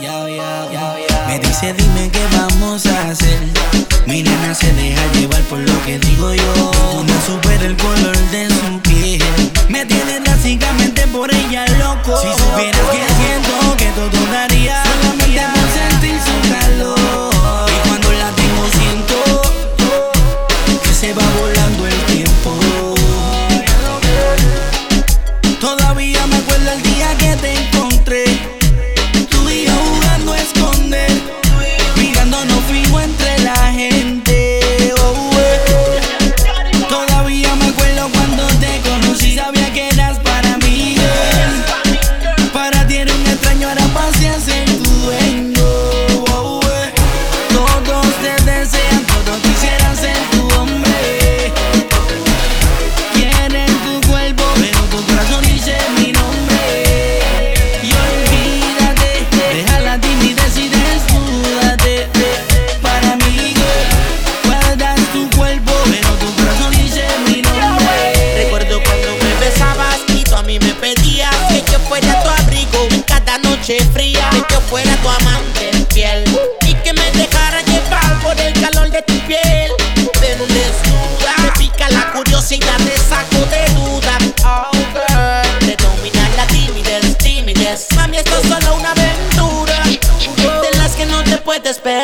Me dice, dime qué vamos a hacer. Mi nena se deja llevar por lo que digo yo. No supera el color de su piel. Me tiene básicamente por ella loco. Si supieras que siento que todo daría noche fría, que yo fuera tu amante en piel y que me dejara llevar por el calor de tu piel. Pero desnuda, me pica la curiosidad, te saco de duda. Oh girl, la timidez, timidez. Mami, esto es solo una aventura de las que no te puedes perder.